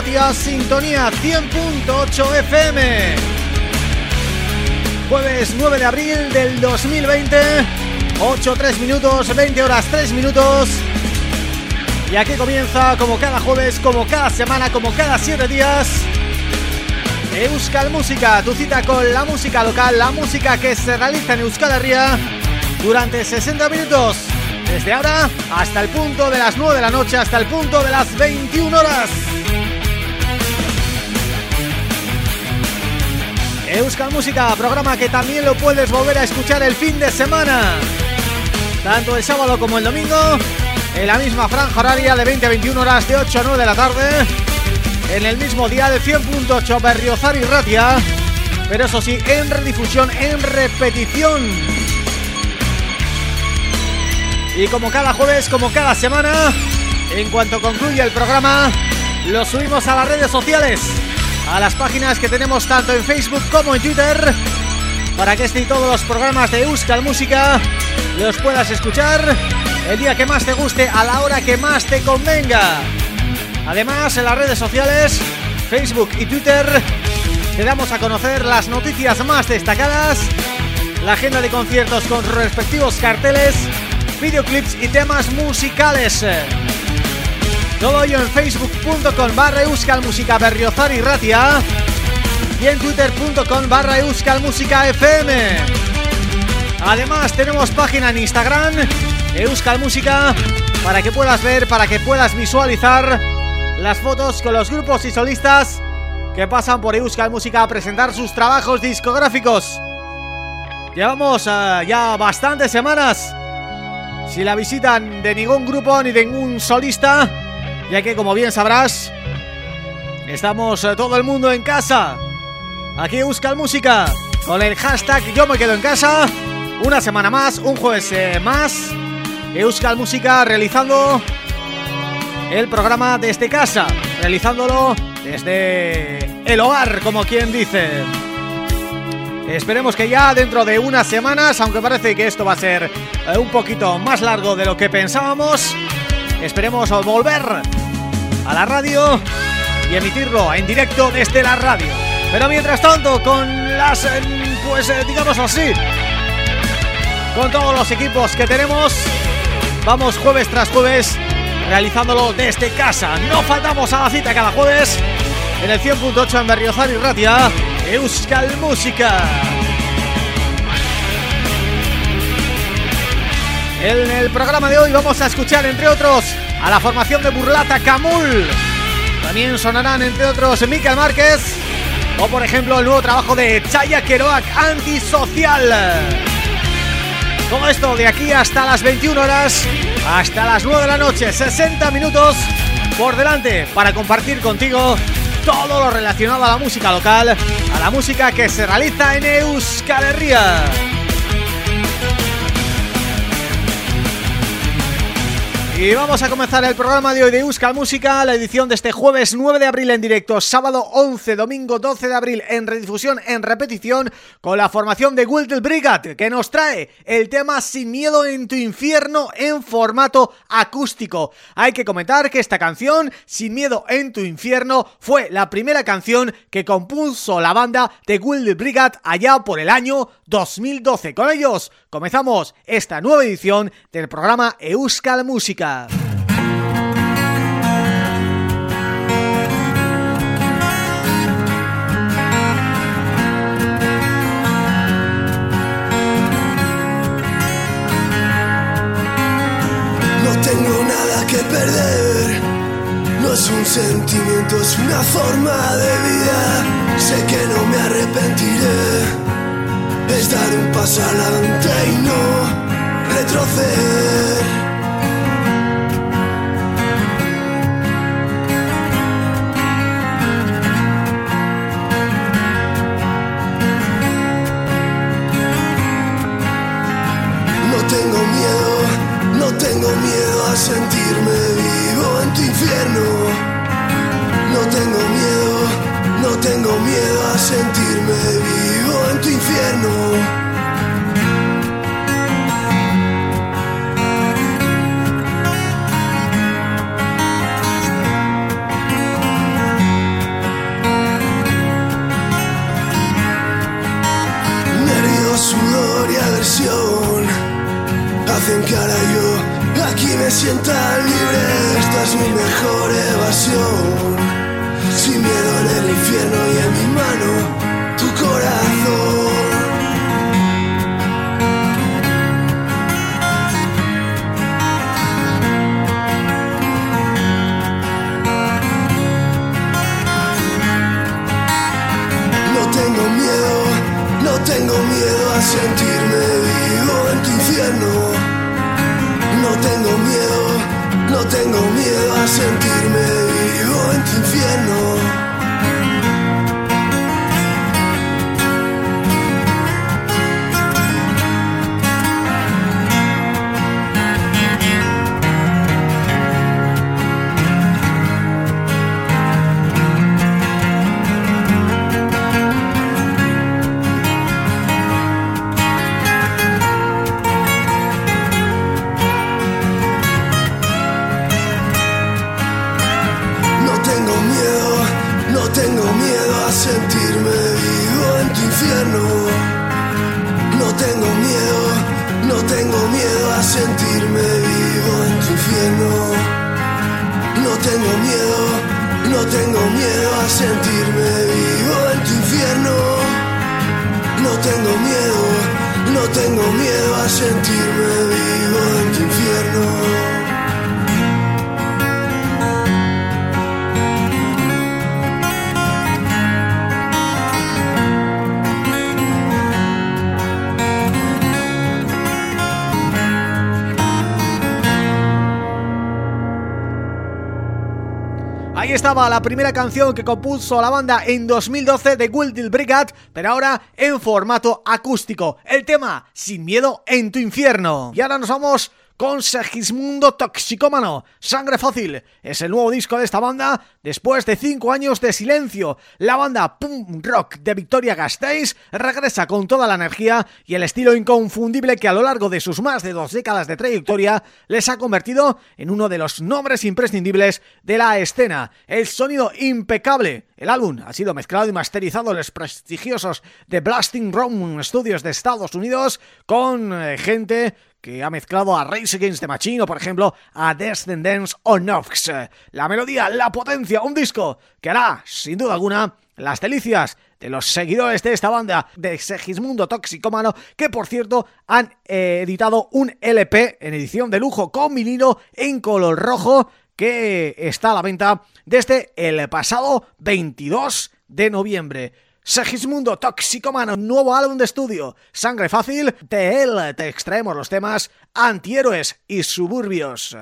Sintonía 100.8 FM. Jueves 9 de abril del 2020, 8, 3 minutos, 20 horas, 3 minutos. Y aquí comienza, como cada jueves, como cada semana, como cada 7 días, Euskal Música, tu cita con la música local, la música que se realiza en Euskal Herria durante 60 minutos. Desde ahora hasta el punto de las 9 de la noche, hasta el punto de las 21 horas. Euskal Música, programa que también lo puedes volver a escuchar el fin de semana. Tanto el sábado como el domingo, en la misma franja horaria de 20 a 21 horas de 8 a 9 de la tarde, en el mismo día de 100.8 Berriozar y Ratia, pero eso sí, en redifusión, en repetición y como cada jueves, como cada semana, en cuanto concluye el programa, lo subimos a las redes sociales, a las páginas que tenemos tanto en Facebook como en Twitter, para que este y todos los programas de Euskal Música los puedas escuchar el día que más te guste, a la hora que más te convenga. Además, en las redes sociales, Facebook y Twitter, te damos a conocer las noticias más destacadas, la agenda de conciertos con respectivos carteles videoclips y temas musicales. Todo ello en facebook.com barra Euskal Música Berriozar y Ratia y en twitter.com barra Euskal Música FM. Además tenemos página en Instagram, Euskal Música, para que puedas ver, para que puedas visualizar las fotos con los grupos y solistas que pasan por Euskal Música a presentar sus trabajos discográficos. Llevamos eh, ya bastantes semanas sin la visita de ningún grupo ni de ningún solista, ya que como bien sabrás, estamos eh, todo el mundo en casa. Aquí Euskal Música, con el hashtag Yo me quedo en casa, una semana más, un jueves eh, más, Euskal Música realizando el programa desde casa, realizándolo desde el hogar, como quien dice. Esperemos que ya dentro de unas semanas, aunque parece que esto va a ser eh, un poquito más largo de lo que pensábamos, esperemos volver a la radio y emitirlo en directo desde la radio. Pero mientras tanto, con las, eh, pues eh, digamos así, con todos los equipos que tenemos, vamos jueves tras jueves realizándolo desde casa. No faltamos a la cita cada jueves en el 100.8 en Berriozar y Ratia Euskal Música. En el programa de hoy vamos a escuchar, entre otros, a la formación de Burlata Camul. También sonarán, entre otros, Miquel Márquez o, por ejemplo, el nuevo trabajo de Chaya Keroak, Antisocial. Todo esto de aquí hasta las 21 horas, hasta las 9 de la noche, 60 minutos por delante para compartir contigo todo lo relacionado a la música local, a la música que se realiza en Euskal Herria. Y vamos a comenzar el programa de hoy de Euskal Música, la edición de este jueves 9 de abril en directo, sábado 11, domingo 12 de abril en redifusión, en repetición, con la formación de Wildel Brigade, que nos trae el tema Sin miedo en tu infierno en formato acústico. Hay que comentar que esta canción, Sin miedo en tu infierno, fue la primera canción que compuso la banda de Wildel Brigade allá por el año 2012. Con ellos comenzamos esta nueva edición del programa Euskal Música. No tengo nada que perder. No es un sentimiento, es una forma de vida. Sé que no me arrepentiré es dar un paso adelante y no retroceder. A sentirme vivo en tu infierno. No tengo miedo, no tengo miedo a sentirme vivo en tu infierno. Me sienta libre. Esta es mi mejor evasión. Sin miedo en el infierno y en mi mano tu corazón. No tengo miedo, no tengo miedo a sentirme miedo La primera canción que compuso la banda en 2012 de Wildil Brigade, pero ahora en formato acústico. El tema Sin miedo en tu infierno. Y ahora nos vamos con Segismundo Toxicómano. Sangre Fácil es el nuevo disco de esta banda después de cinco años de silencio. La banda punk rock de Victoria Gasteiz regresa con toda la energía y el estilo inconfundible que a lo largo de sus más de dos décadas de trayectoria les ha convertido en uno de los nombres imprescindibles de la escena. El sonido impecable. El álbum ha sido mezclado y masterizado en los prestigiosos de Blasting Room Studios de Estados Unidos con eh, gente que ha mezclado a Race Against the Machine o, por ejemplo, a Descendants o Nox. La melodía, la potencia, un disco que hará, sin duda alguna, las delicias de los seguidores de esta banda de Segismundo Toxicómano, que por cierto han eh, editado un LP en edición de lujo con vinilo en color rojo que está a la venta desde el pasado 22 de noviembre. Segismundo Toxicomano, nuevo álbum de estudio, Sangre Fácil, de él te extraemos los temas Antihéroes y Suburbios.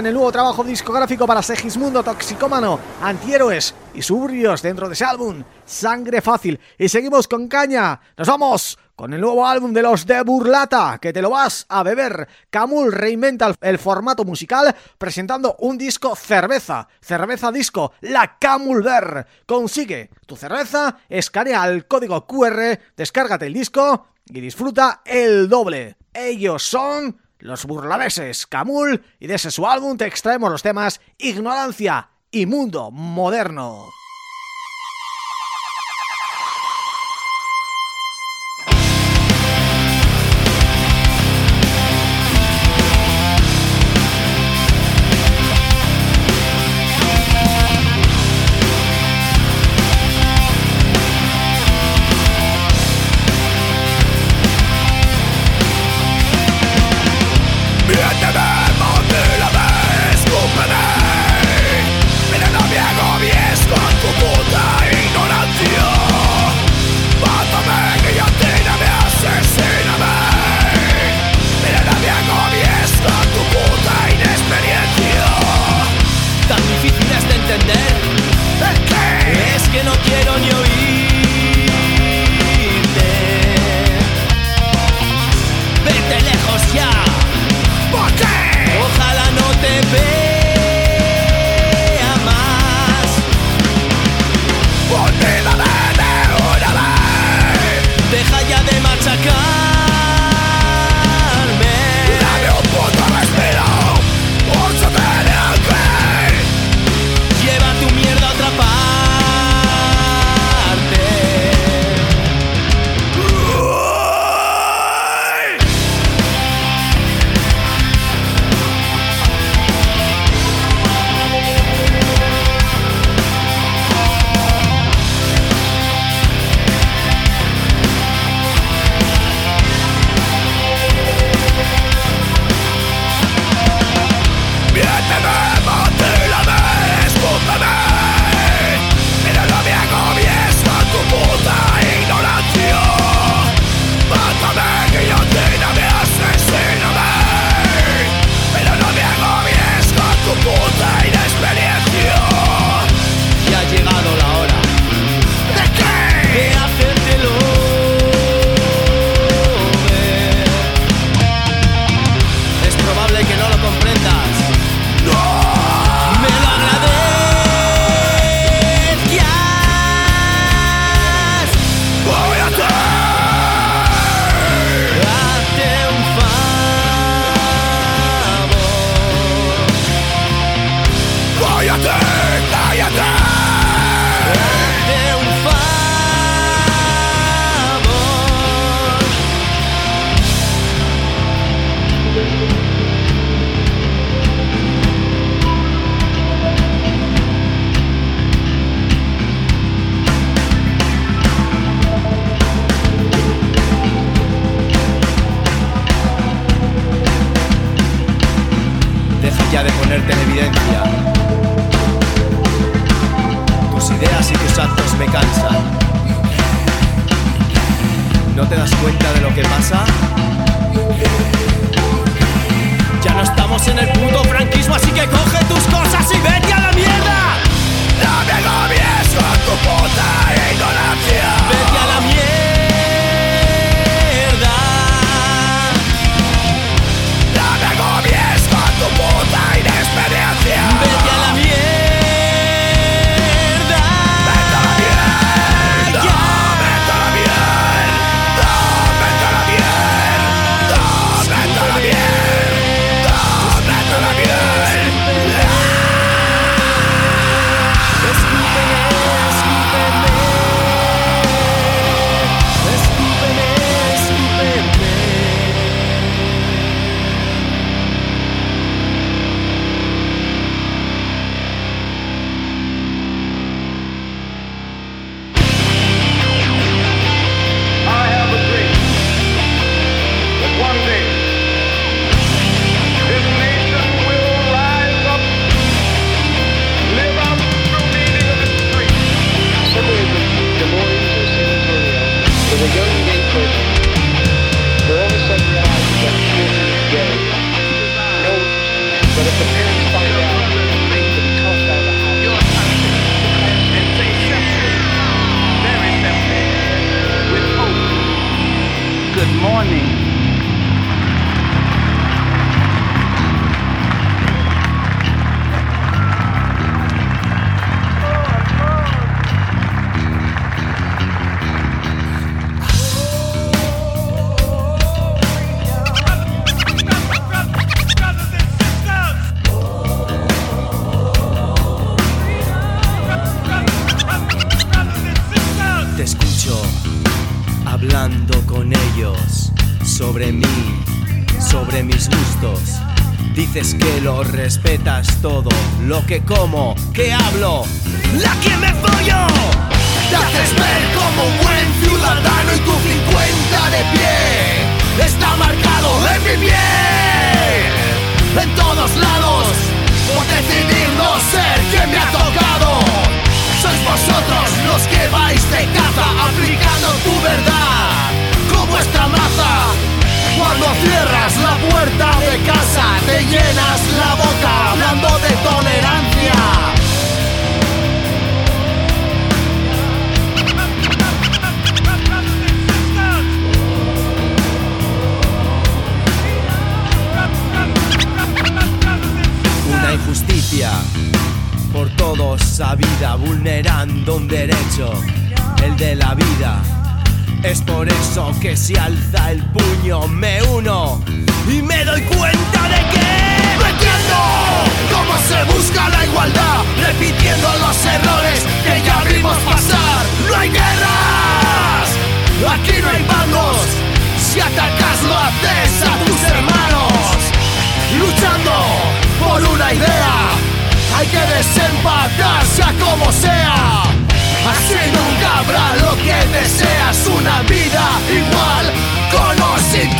En el nuevo trabajo discográfico para Segismundo Toxicómano, Antihéroes y Suburbios dentro de ese álbum, Sangre Fácil. Y seguimos con Caña, nos vamos con el nuevo álbum de los de Burlata, que te lo vas a beber. Camul reinventa el formato musical presentando un disco cerveza, cerveza disco, la Camul Ver. Consigue tu cerveza, escanea el código QR, descárgate el disco y disfruta el doble. Ellos son los burlaveses Camul y de ese su álbum te extraemos los temas Ignorancia y Mundo Moderno. Respetas todo, lo que como, que hablo, la que me follo. Te haces ver como un buen ciudadano y tu 50 de pie está marcado en mi piel. En todos lados, por decidir no ser quien me ha tocado. Sois vosotros los que vais de caza aplicando tu verdad con vuestra maza. Cuando cierras la puerta de casa te llenas la boca hablando de tolerancia. Una injusticia por todos sabida, vulnerando un derecho, el de la vida. Es por eso que si alza el puño me uno y me doy cuenta de que No entiendo cómo se busca la igualdad, repitiendo los errores que ya vimos pasar. No hay guerras, aquí no hay bandos. Si atacas lo haces a tus hermanos, luchando por una idea. Hay que desempatar sea como sea. Así nunca habrá lo que deseas, una vida igual con o sin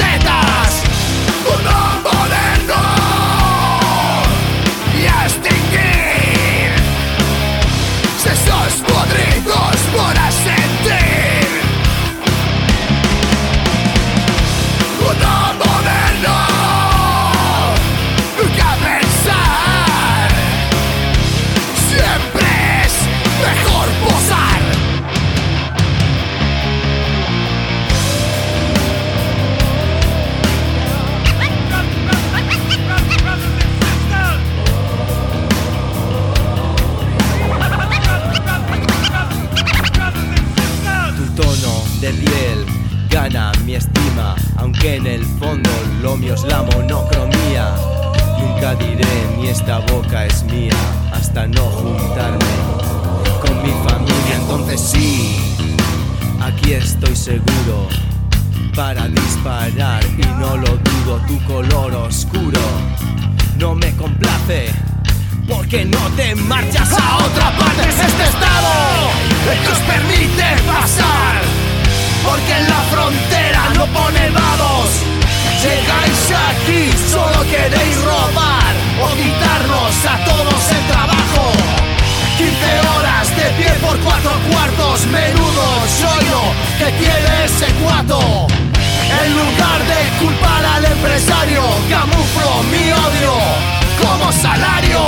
que tiene ese cuato. En lugar de culpar al empresario, camuflo mi odio como salario.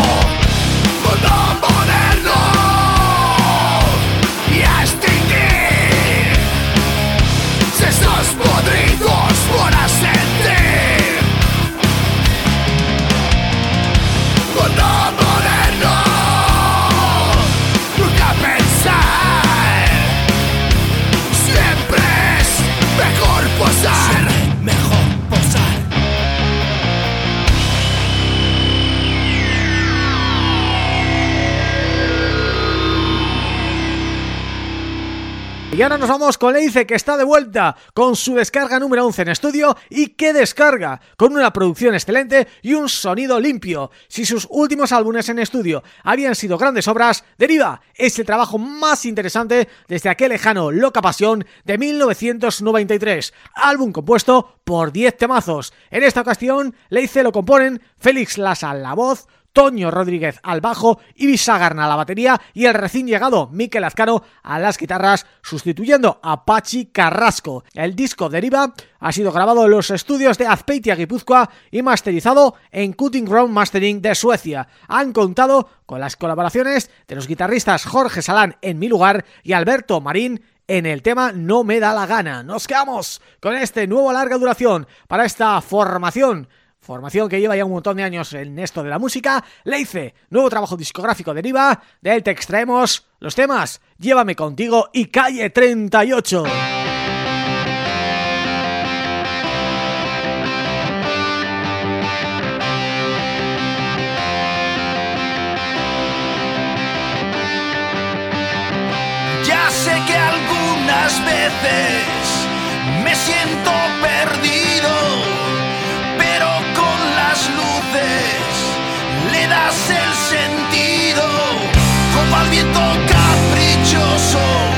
Y ahora nos vamos con Leice que está de vuelta con su descarga número 11 en estudio y que descarga con una producción excelente y un sonido limpio. Si sus últimos álbumes en estudio habían sido grandes obras, Deriva es el trabajo más interesante desde aquel lejano Loca Pasión de 1993, álbum compuesto por 10 temazos. En esta ocasión, Leice lo componen Félix Lasa la voz, Toño Rodríguez al bajo, Ibis Sagarna a la batería y el recién llegado Miquel Azcaro a las guitarras, sustituyendo a Pachi Carrasco. El disco Deriva ha sido grabado en los estudios de Azpeitia Guipúzcoa y masterizado en Cutting Ground Mastering de Suecia. Han contado con las colaboraciones de los guitarristas Jorge Salán en Mi Lugar y Alberto Marín en el tema No me da la gana. Nos quedamos con este nuevo larga duración para esta formación Formación que lleva ya un montón de años en esto de la música. Leice, nuevo trabajo discográfico deriva. De él te extraemos los temas Llévame contigo y Calle 38. Ya sé que algunas veces Cuando se apaga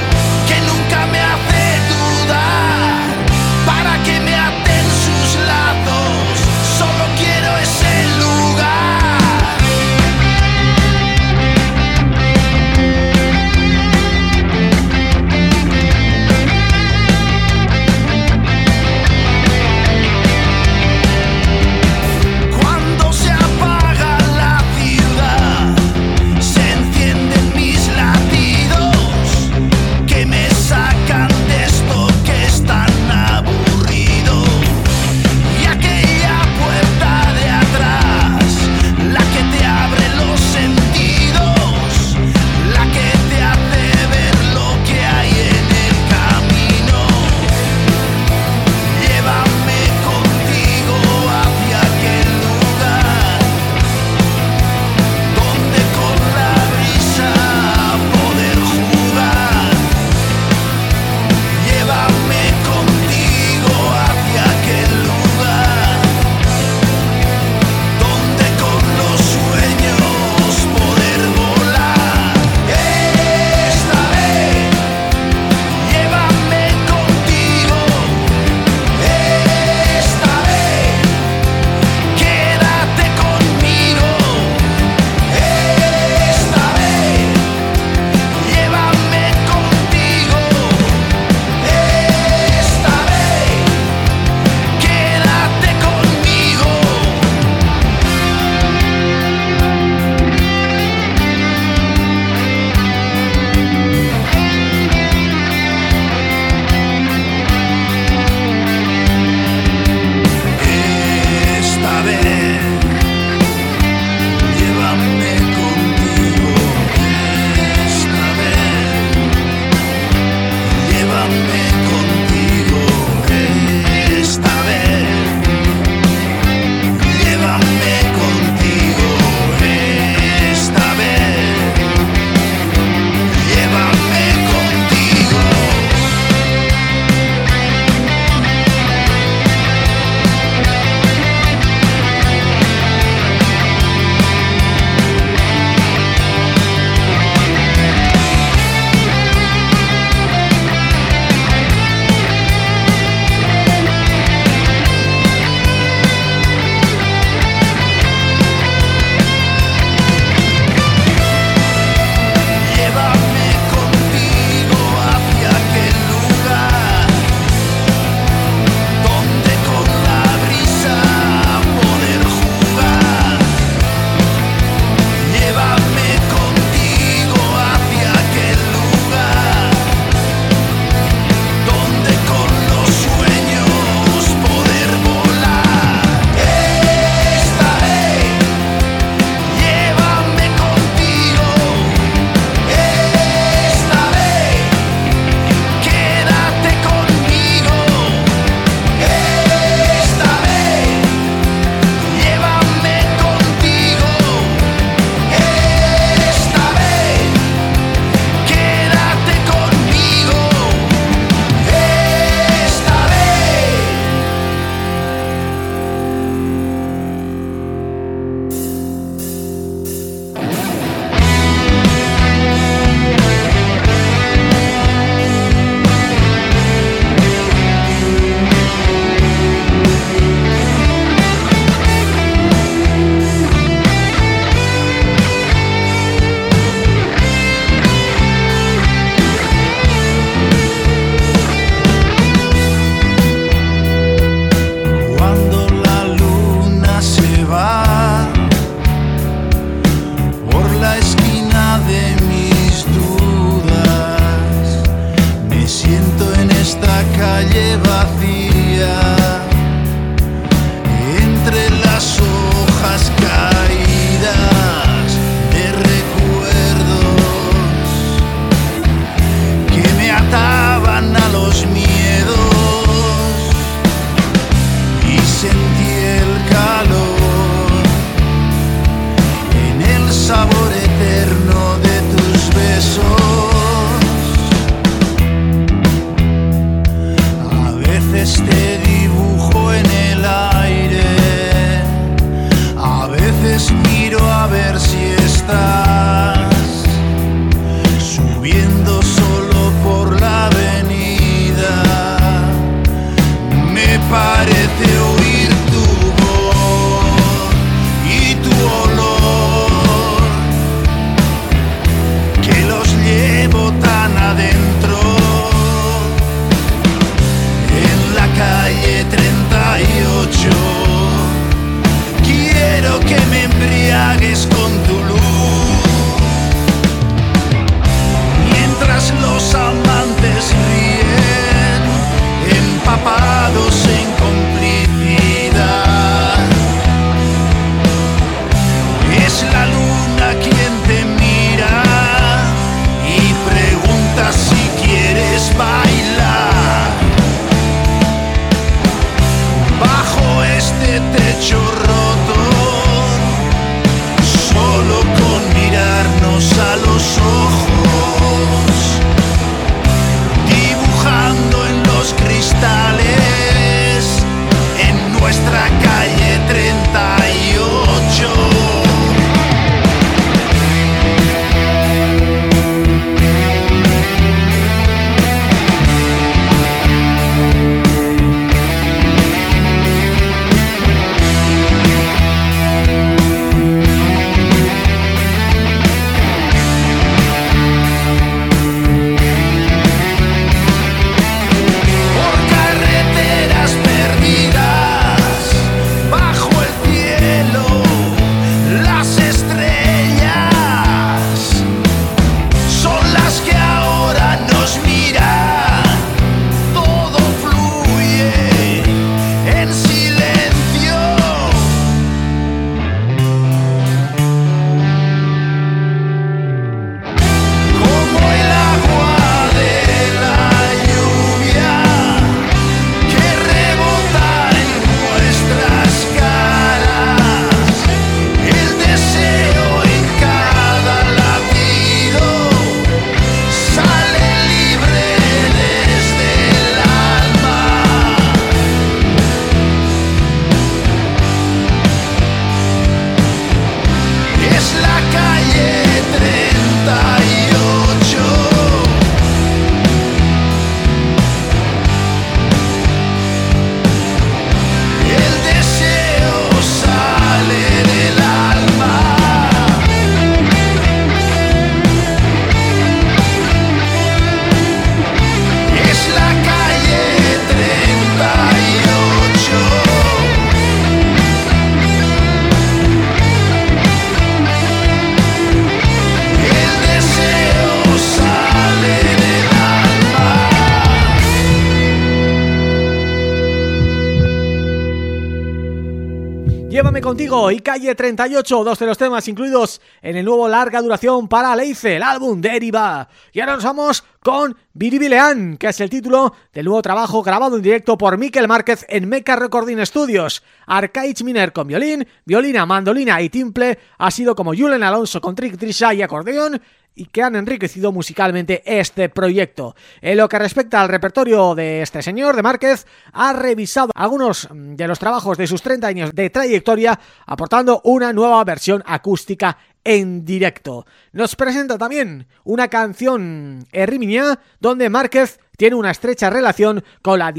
contigo y Calle 38, dos de los temas incluidos en el nuevo larga duración para Leice, el álbum Deriva. Y ahora nos vamos con Biribilean, que es el título del nuevo trabajo grabado en directo por Miquel Márquez en Meca Recording Studios. Arcaich Miner con violín, violina, mandolina y timple, ha sido como Julen Alonso con trick, trisha y acordeón, y que han enriquecido musicalmente este proyecto. En lo que respecta al repertorio de este señor, de Márquez, ha revisado algunos de los trabajos de sus 30 años de trayectoria, aportando una nueva versión acústica en directo. Nos presenta también una canción Erriminia, donde Márquez tiene una estrecha relación con la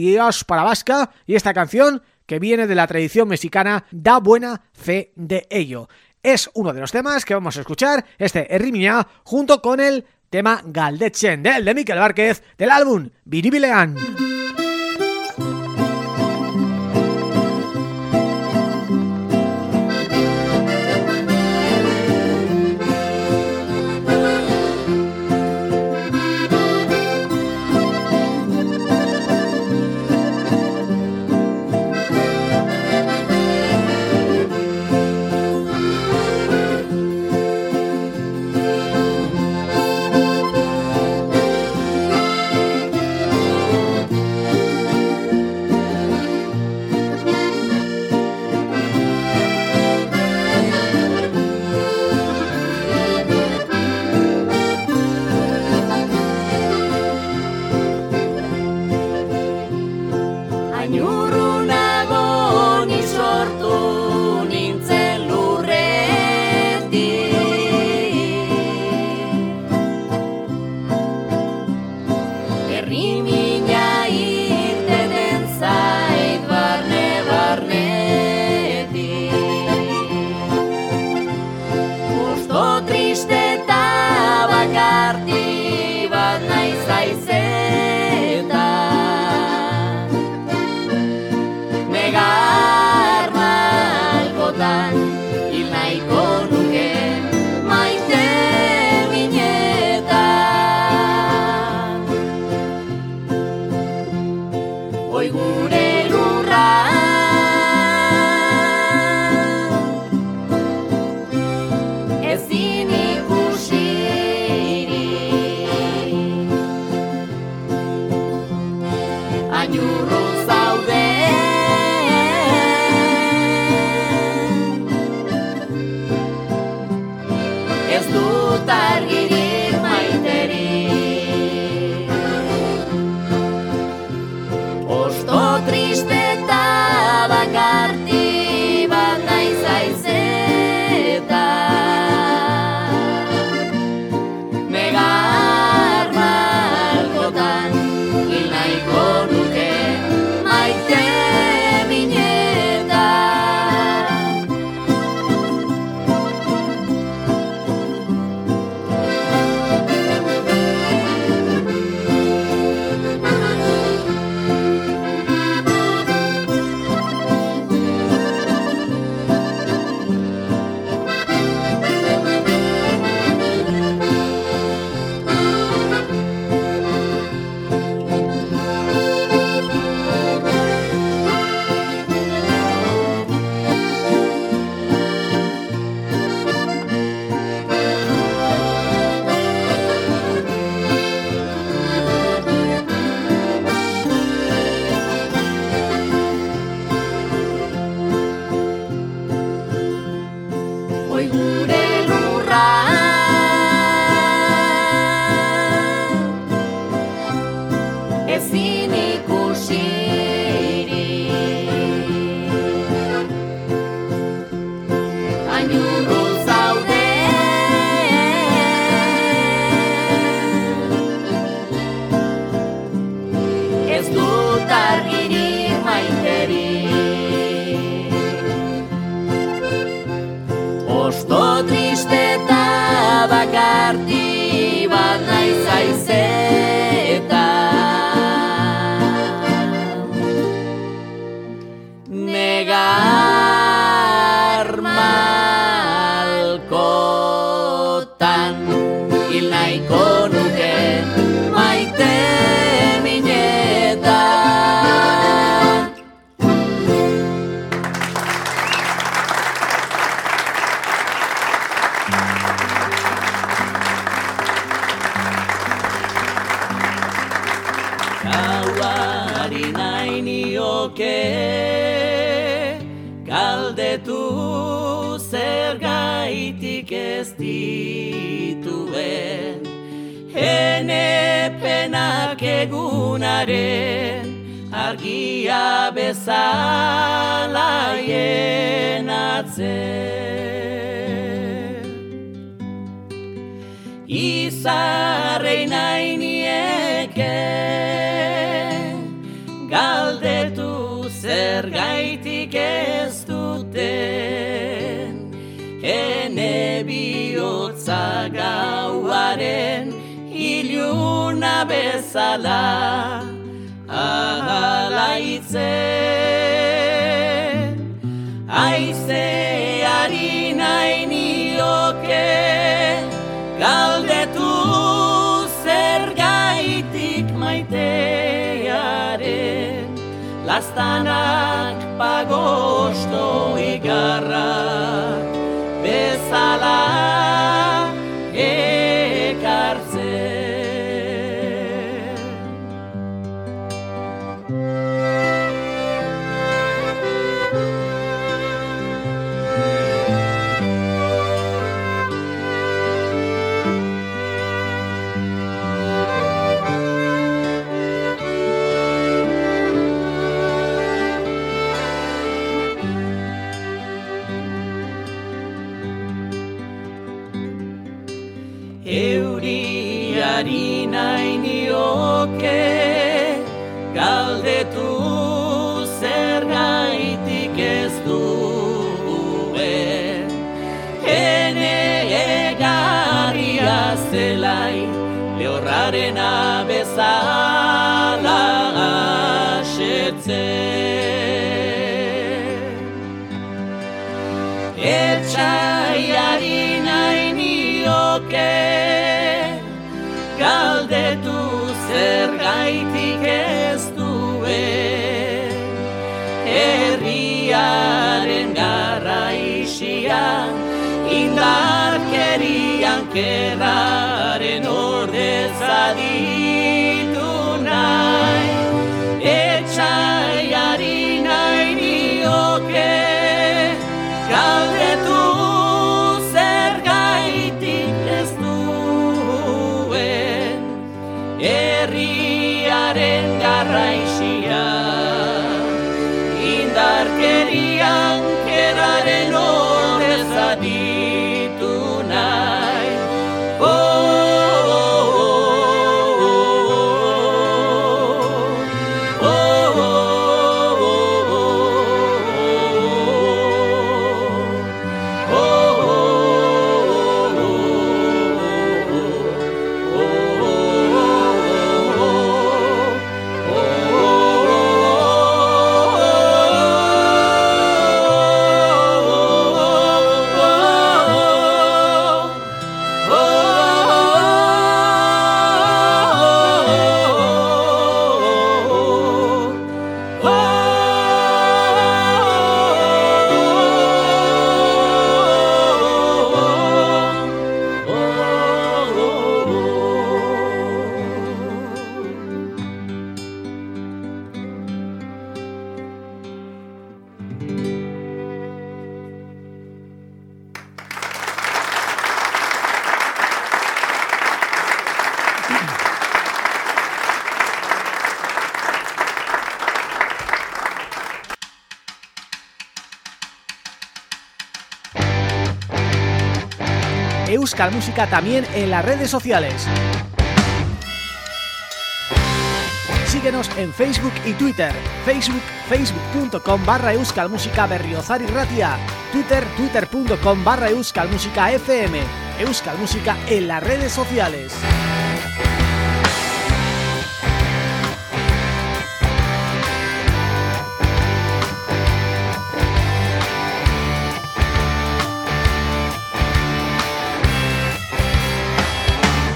para vasca y esta canción que viene de la tradición mexicana da buena fe de ello es uno de los temas que vamos a escuchar, este Errimia, junto con el tema Galdechen del de Miquel Várquez del álbum Viribilean. Bezala, alaitzen Aizeari nahi nioke Galdetu zer gaitik maitearen Lastanak pagosto igarrak queda. También en las redes sociales. Síguenos en Facebook y Twitter. Facebook, facebook.com barra Euskal Música Berriozar y Ratia. Twitter, twitter.com barra Euskal Música FM. Euskal Música en las redes sociales.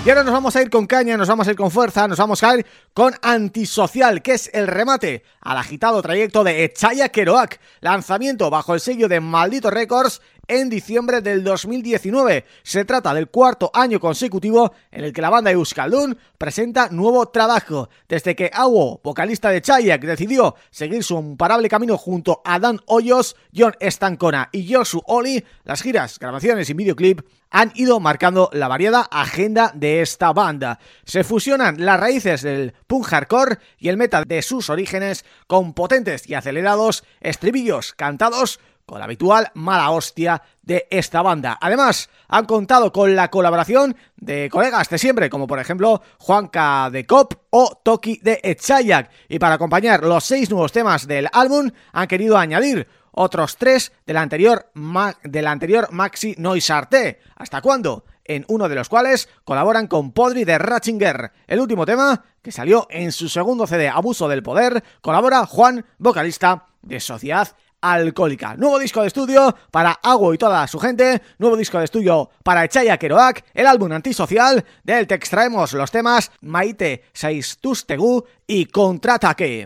Y ahora nos vamos a ir con caña, nos vamos a ir con fuerza, nos vamos a ir con Antisocial, que es el remate al agitado trayecto de Echaya Keroak, lanzamiento bajo el sello de Maldito Records en diciembre del 2019. Se trata del cuarto año consecutivo en el que la banda Euskaldun presenta nuevo trabajo. Desde que Awo, vocalista de Chayak, decidió seguir su imparable camino junto a Dan Hoyos, John Estancona y Josu Oli, las giras, grabaciones y videoclip han ido marcando la variada agenda de esta banda. Se fusionan las raíces del punk hardcore y el metal de sus orígenes con potentes y acelerados estribillos cantados con la habitual mala hostia de esta banda. Además, han contado con la colaboración de colegas de siempre, como por ejemplo Juanca de Cop o Toki de Echayak. Y para acompañar los seis nuevos temas del álbum, han querido añadir otros tres del anterior, del anterior Maxi. ¿Hasta cuándo? en uno de los cuales colaboran con Podri de Ratchinger. El último tema, que salió en su segundo CD Abuso del Poder, colabora Juan, vocalista de Sociedad Alcohólica. Nuevo disco de estudio para Agua y toda su gente, nuevo disco de estudio para Echaya Keroak, el álbum antisocial, del que extraemos los temas Maite Saistustegu y Contraataque.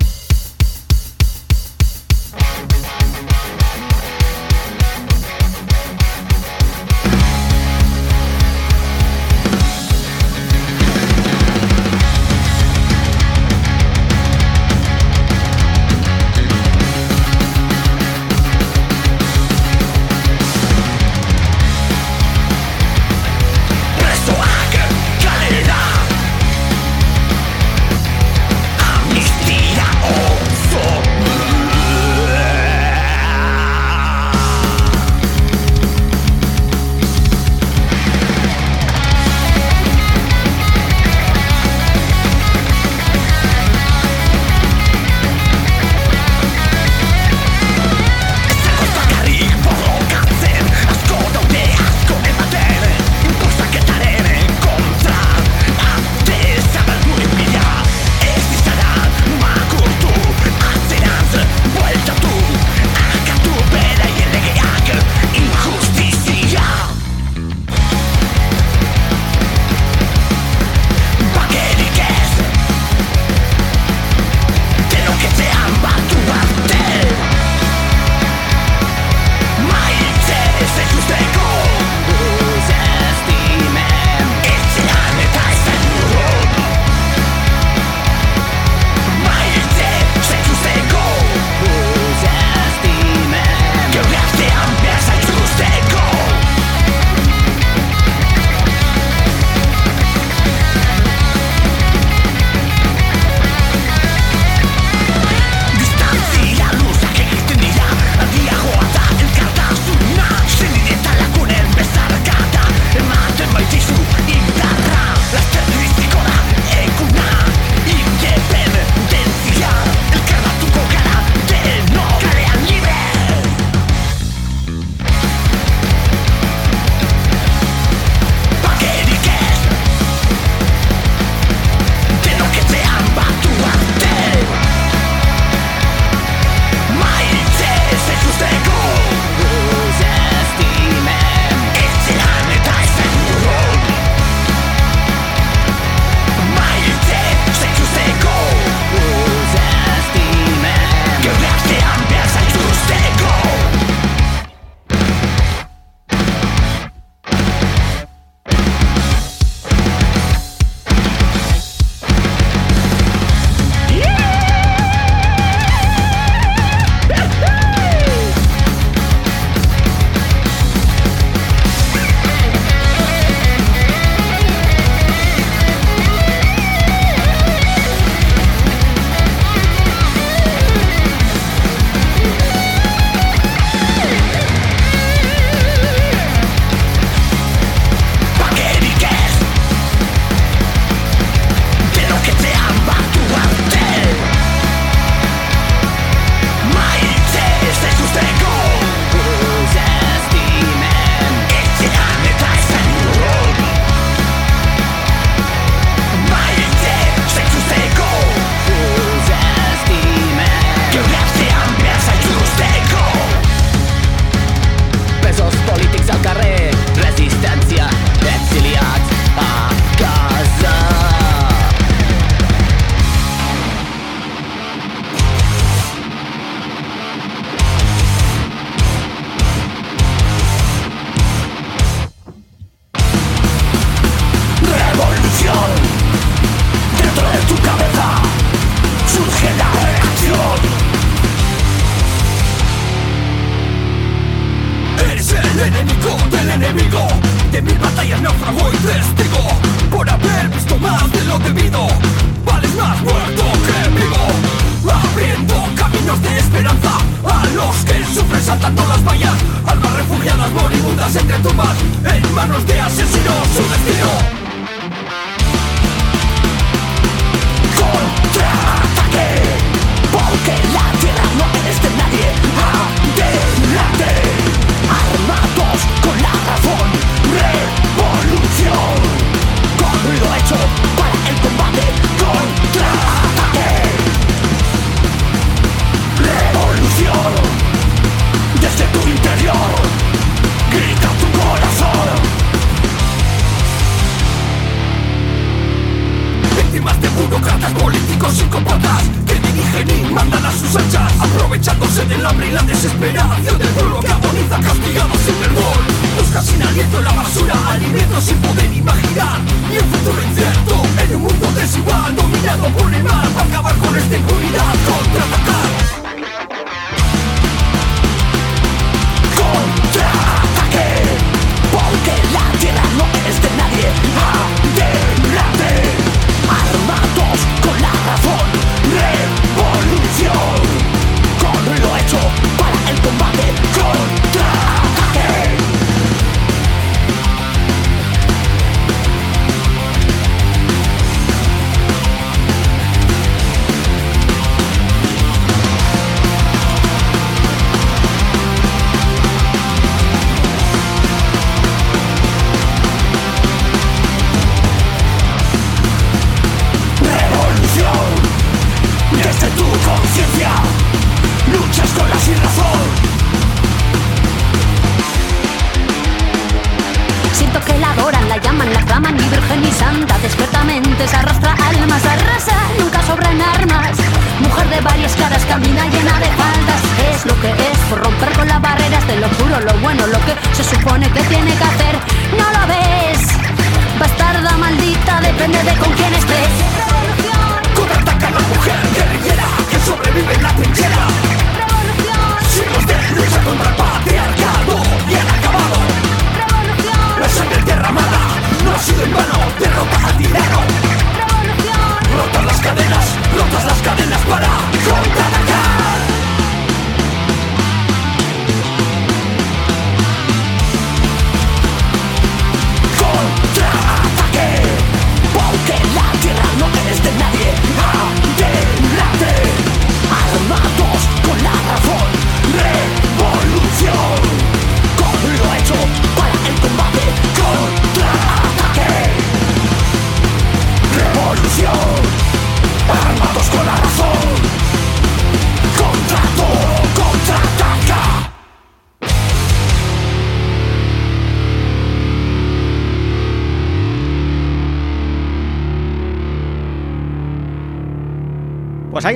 Sufren saltando las vallas Almas refugiadas moribundas entre tumbas. En manos de asesinos su destino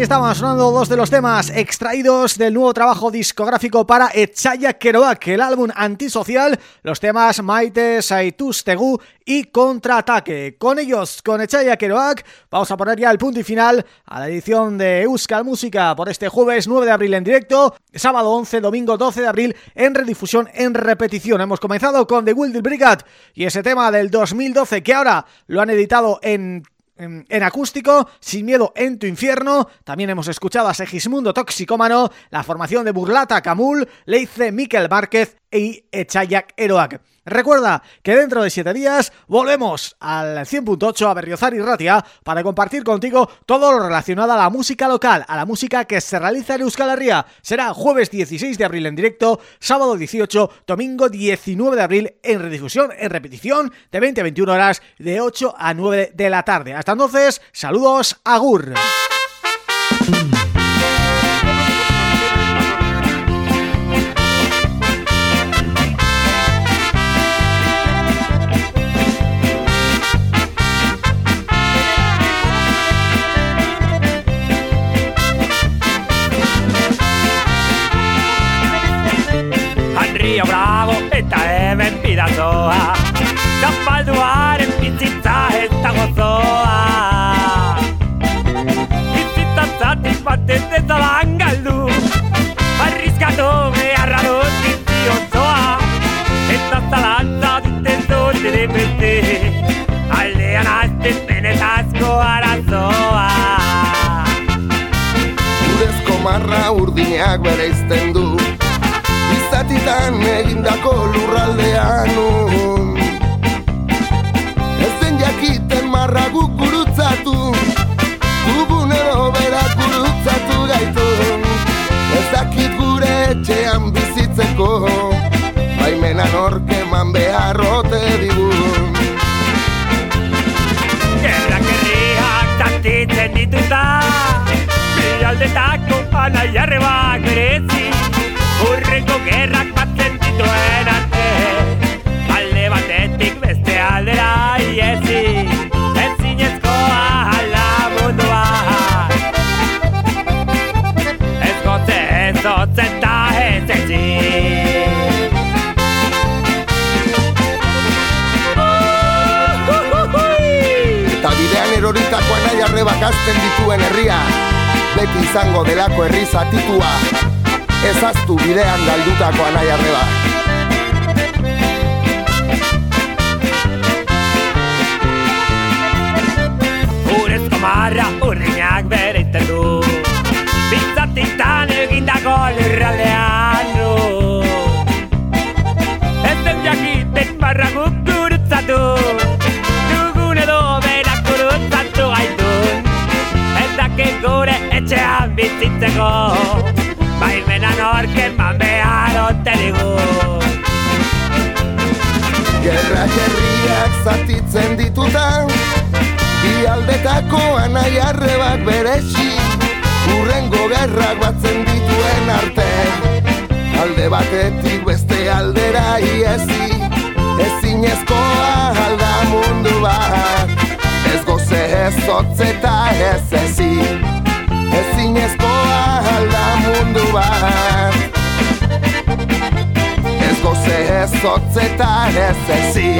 estaban sonando dos de los temas extraídos del nuevo trabajo discográfico para Echaya Keroak, el álbum antisocial, los temas Maite, Saitus Tegu y Contraataque. Con ellos, con Echaya Keroak, vamos a poner ya el punto y final a la edición de Euskal Música por este jueves 9 de abril en directo, sábado 11, domingo 12 de abril en redifusión, en repetición. Hemos comenzado con The Wilder Brigade y ese tema del 2012 que ahora lo han editado en en, acústico, Sin Miedo en tu Infierno. También hemos escuchado a Segismundo Toxicómano, la formación de Burlata Camul, Leice Miquel Márquez y Echayak Eroak. Recuerda que dentro de 7 días volvemos al 100.8 a Berriozar y Ratia para compartir contigo todo lo relacionado a la música local, a la música que se realiza en Euskal Herria. Será jueves 16 de abril en directo, sábado 18, domingo 19 de abril en redifusión, en repetición de 20 a 21 horas de 8 a 9 de la tarde. Hasta entonces, saludos, agur. Rio Bravo eta hemen pirazoa e Zapalduaren bizitza ez dago zoa Bizitza zatik bat ez dezalan galdu Barrizkatu beharra dut biziozoa Eta zalantza duten dut ere bete Aldean azten benetazko arazoa Urezko marra urdinak bere izten du batitan egindako lurraldean oh. un Ezen jakiten marra gukurutzatu Gugun edo berak urutzatu gaitu Ezakit gure etxean bizitzeko Baimena norke man beharrote digun Gerrak herriak taktitzen dituta Bilaldetako anai arrebak berezi Urrengo gerrak batzen dituen arte Alde batetik beste aldera iezi Ezinezkoa ala mundua. Ez gote ez otzen ta ez Eta bidean eroritako anai arrebak azten dituen herria. Beti izango delako herri zatitua Ezaztu bidean galdutako anai arreba Urezko marra urdinak bere du Bitzatitan egindako lurraldean du. Ez den jakiten marra guk gurutzatu Dugun edo berak gurutzatu gaitu. Ez dakit gure etxean bizitzeko Baimenan orken man behar ote digu. Herriak zatitzen ditutan Bi aldetako anai arrebak beresi Urrengo gerrak batzen dituen arte Alde batetik beste aldera iezi Ezinezkoa alda mundu bat Ez goze ez hotz eta ez ezi Ezinezkoa alda mundu bat. Ez goze ez hotz eta ez ezi